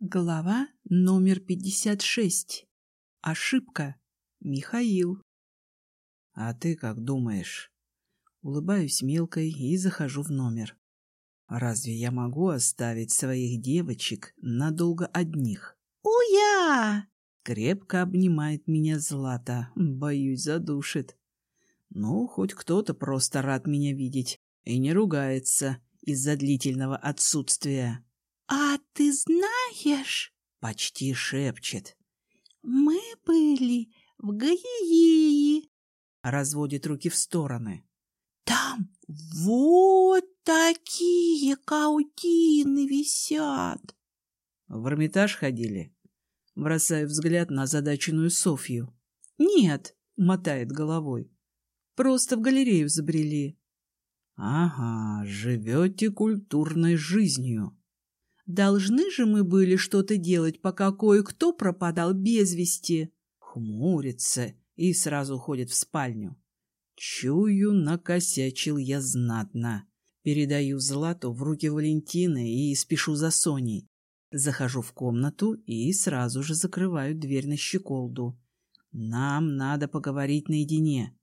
Глава номер 56. Ошибка. Михаил. А ты как думаешь? Улыбаюсь мелкой и захожу в номер. Разве я могу оставить своих девочек надолго одних? Уя! Крепко обнимает меня Злата. Боюсь, задушит. Ну, хоть кто-то просто рад меня видеть и не ругается из-за длительного отсутствия. «А ты знаешь...» — почти шепчет. «Мы были в Галилее!» — разводит руки в стороны. «Там вот такие каутины висят!» В Эрмитаж ходили? Бросаю взгляд на озадаченную Софью. «Нет!» — мотает головой. «Просто в галерею забрели». «Ага, живете культурной жизнью». Должны же мы были что-то делать, пока кое-кто пропадал без вести. Хмурится и сразу уходит в спальню. Чую, накосячил я знатно. Передаю Злату в руки Валентины и спешу за Соней. Захожу в комнату и сразу же закрываю дверь на щеколду. Нам надо поговорить наедине.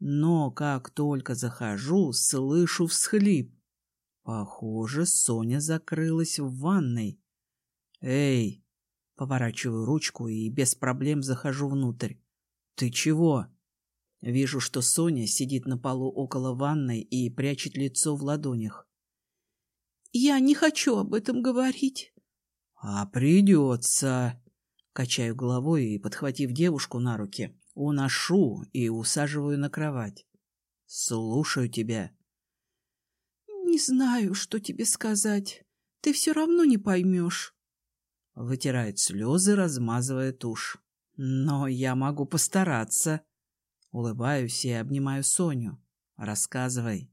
Но как только захожу, слышу всхлип. Похоже, Соня закрылась в ванной. «Эй!» Поворачиваю ручку и без проблем захожу внутрь. «Ты чего?» Вижу, что Соня сидит на полу около ванной и прячет лицо в ладонях. «Я не хочу об этом говорить». «А придется!» Качаю головой и, подхватив девушку на руки, уношу и усаживаю на кровать. «Слушаю тебя». «Не знаю, что тебе сказать. Ты все равно не поймешь». Вытирает слезы, размазывая тушь. «Но я могу постараться». Улыбаюсь и обнимаю Соню. «Рассказывай».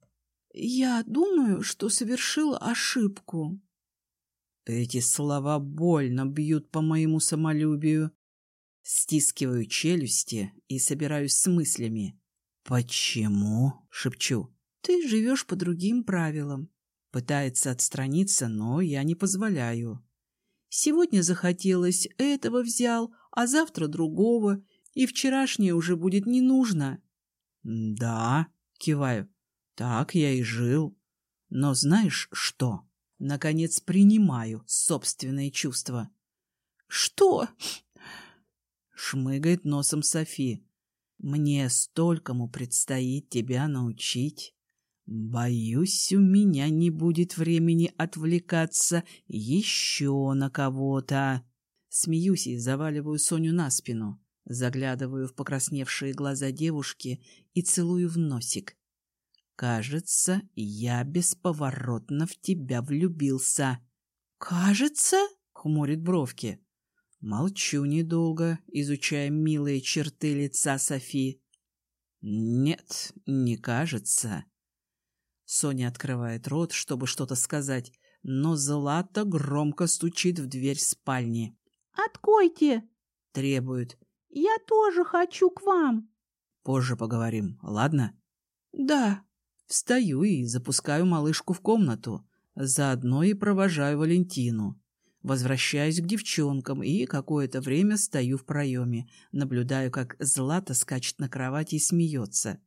«Я думаю, что совершила ошибку». Эти слова больно бьют по моему самолюбию. Стискиваю челюсти и собираюсь с мыслями. «Почему?» — шепчу. Ты живешь по другим правилам. Пытается отстраниться, но я не позволяю. Сегодня захотелось этого взял, а завтра другого, и вчерашнее уже будет не нужно. Да, киваю. Так я и жил. Но знаешь что? Наконец принимаю собственные чувства. Что? Шмыгает носом Софи. Мне столькому предстоит тебя научить. Боюсь, у меня не будет времени отвлекаться еще на кого-то. Смеюсь и заваливаю Соню на спину, заглядываю в покрасневшие глаза девушки и целую в носик. Кажется, я бесповоротно в тебя влюбился. Кажется? Хмурит бровки. Молчу недолго, изучая милые черты лица Софи. Нет, не кажется. Соня открывает рот, чтобы что-то сказать, но Злата громко стучит в дверь спальни. «Откройте!» — требует. «Я тоже хочу к вам!» «Позже поговорим, ладно?» «Да». Встаю и запускаю малышку в комнату. Заодно и провожаю Валентину. Возвращаюсь к девчонкам и какое-то время стою в проеме, наблюдаю, как Злата скачет на кровати и смеется.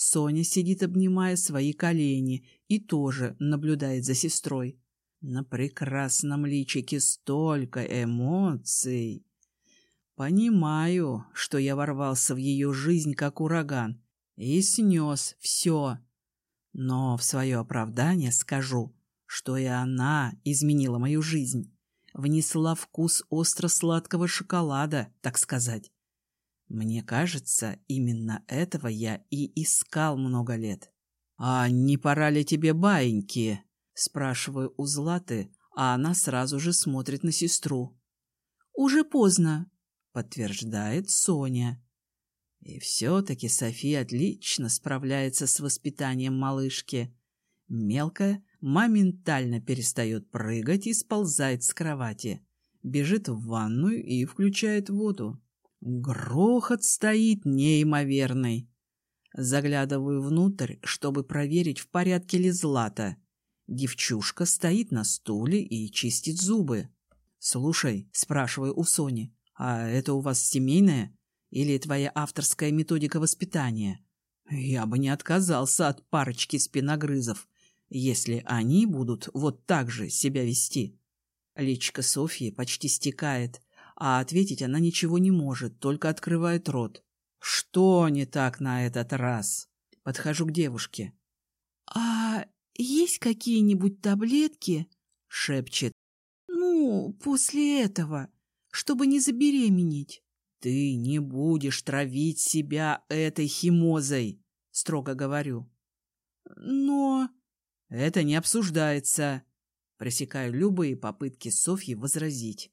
Соня сидит, обнимая свои колени, и тоже наблюдает за сестрой. На прекрасном личике столько эмоций. Понимаю, что я ворвался в ее жизнь, как ураган, и снес все. Но в свое оправдание скажу, что и она изменила мою жизнь, внесла вкус остро-сладкого шоколада, так сказать. Мне кажется, именно этого я и искал много лет. «А не пора ли тебе баиньки?» — спрашиваю у Златы, а она сразу же смотрит на сестру. «Уже поздно», — подтверждает Соня. И все-таки София отлично справляется с воспитанием малышки. Мелкая моментально перестает прыгать и сползает с кровати, бежит в ванную и включает воду. Грохот стоит неимоверный. Заглядываю внутрь, чтобы проверить, в порядке ли Злата. Девчушка стоит на стуле и чистит зубы. Слушай, спрашиваю у Сони, а это у вас семейное или твоя авторская методика воспитания? Я бы не отказался от парочки спиногрызов, если они будут вот так же себя вести. Личка Софьи почти стекает, а ответить она ничего не может, только открывает рот. Что не так на этот раз? Подхожу к девушке. «А есть какие-нибудь таблетки?» — шепчет. «Ну, после этого, чтобы не забеременеть». «Ты не будешь травить себя этой химозой», — строго говорю. «Но...» «Это не обсуждается». Пресекаю любые попытки Софьи возразить.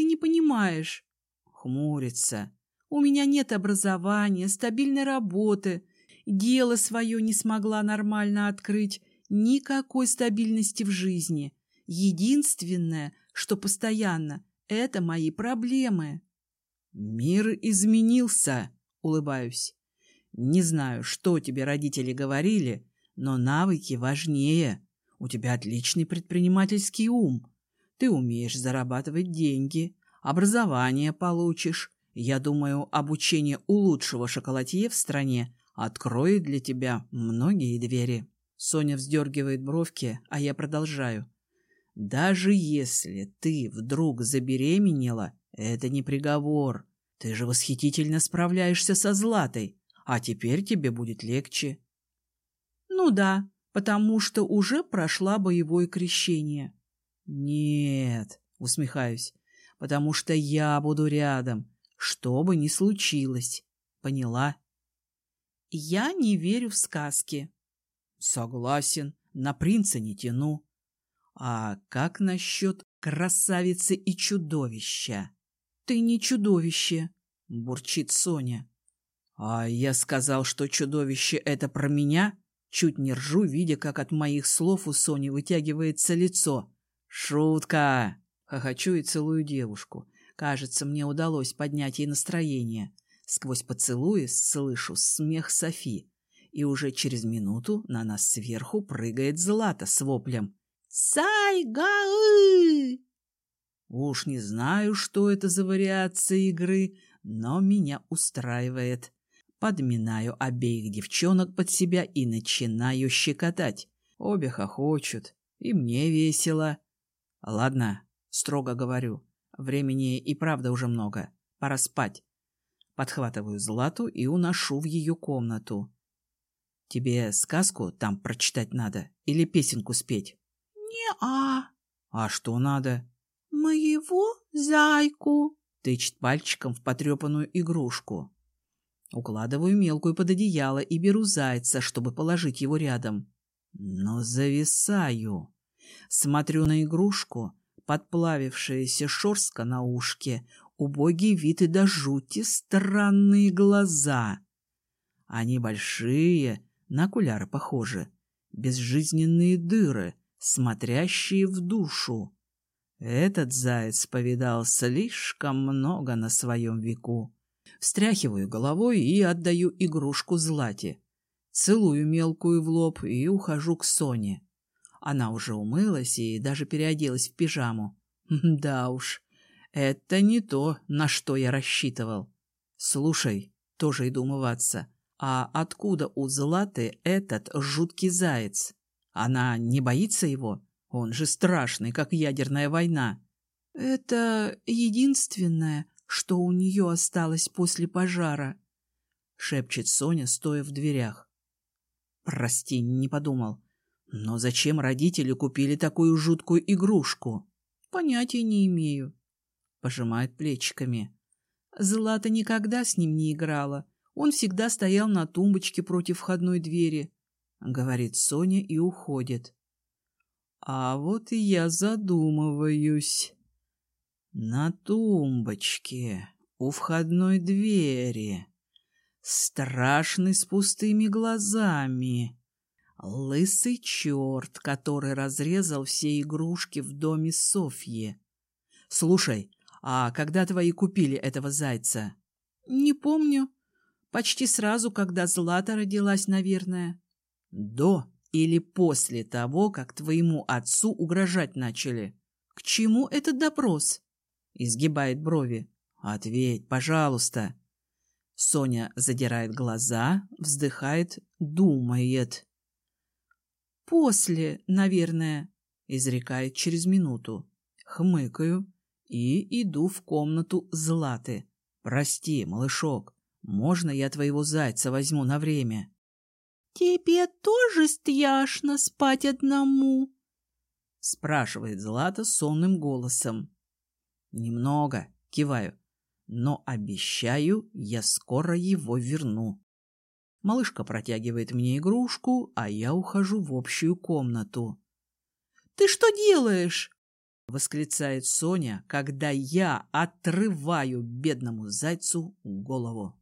«Ты не понимаешь». Хмурится. «У меня нет образования, стабильной работы, дело свое не смогла нормально открыть, никакой стабильности в жизни. Единственное, что постоянно, это мои проблемы». «Мир изменился», — улыбаюсь. «Не знаю, что тебе родители говорили, но навыки важнее. У тебя отличный предпринимательский ум. Ты умеешь зарабатывать деньги, образование получишь. Я думаю, обучение у лучшего шоколадье в стране откроет для тебя многие двери». Соня вздергивает бровки, а я продолжаю. «Даже если ты вдруг забеременела, это не приговор. Ты же восхитительно справляешься со Златой, а теперь тебе будет легче. Ну да, потому что уже прошла боевое крещение. Нет, усмехаюсь, потому что я буду рядом, что бы ни случилось. Поняла? Я не верю в сказки. Согласен, на принца не тяну. А как насчет красавицы и чудовища? «Ты не чудовище», — бурчит Соня. «А я сказал, что чудовище — это про меня?» Чуть не ржу, видя, как от моих слов у Сони вытягивается лицо. «Шутка!» — хохочу и целую девушку. Кажется, мне удалось поднять ей настроение. Сквозь поцелуи слышу смех Софи. И уже через минуту на нас сверху прыгает Злата с воплем. «Сайгаы!» Уж не знаю, что это за вариация игры, но меня устраивает. Подминаю обеих девчонок под себя и начинаю щекотать. Обе хохочут, и мне весело. Ладно, строго говорю, времени и правда уже много, пора спать. Подхватываю Злату и уношу в ее комнату. Тебе сказку там прочитать надо или песенку спеть? Не-а. А что надо? «Моего зайку!» — тычет пальчиком в потрепанную игрушку. Укладываю мелкую под одеяло и беру зайца, чтобы положить его рядом. Но зависаю. Смотрю на игрушку, подплавившаяся шорстка на ушке, убогий вид и до жути странные глаза. Они большие, на окуляры похожи, безжизненные дыры, смотрящие в душу. Этот заяц повидал слишком много на своем веку. Встряхиваю головой и отдаю игрушку Злате. Целую мелкую в лоб и ухожу к Соне. Она уже умылась и даже переоделась в пижаму. Да уж, это не то, на что я рассчитывал. Слушай, тоже иду умываться. А откуда у Златы этот жуткий заяц? Она не боится его? Он же страшный, как ядерная война. Это единственное, что у нее осталось после пожара, шепчет Соня, стоя в дверях. Прости, не подумал. Но зачем родители купили такую жуткую игрушку? Понятия не имею. Пожимает плечиками. Злата никогда с ним не играла. Он всегда стоял на тумбочке против входной двери. Говорит Соня и уходит. А вот и я задумываюсь. На тумбочке у входной двери. Страшный с пустыми глазами. Лысый черт, который разрезал все игрушки в доме Софьи. Слушай, а когда твои купили этого зайца? Не помню. Почти сразу, когда Злата родилась, наверное. До или после того, как твоему отцу угрожать начали? К чему этот допрос? Изгибает брови. Ответь, пожалуйста. Соня задирает глаза, вздыхает, думает. После, наверное, изрекает через минуту. Хмыкаю и иду в комнату Златы. Прости, малышок, можно я твоего зайца возьму на время? Тебе тоже стяжно спать одному? Спрашивает Злата сонным голосом. Немного, киваю но обещаю, я скоро его верну. Малышка протягивает мне игрушку, а я ухожу в общую комнату. — Ты что делаешь? — восклицает Соня, когда я отрываю бедному зайцу голову.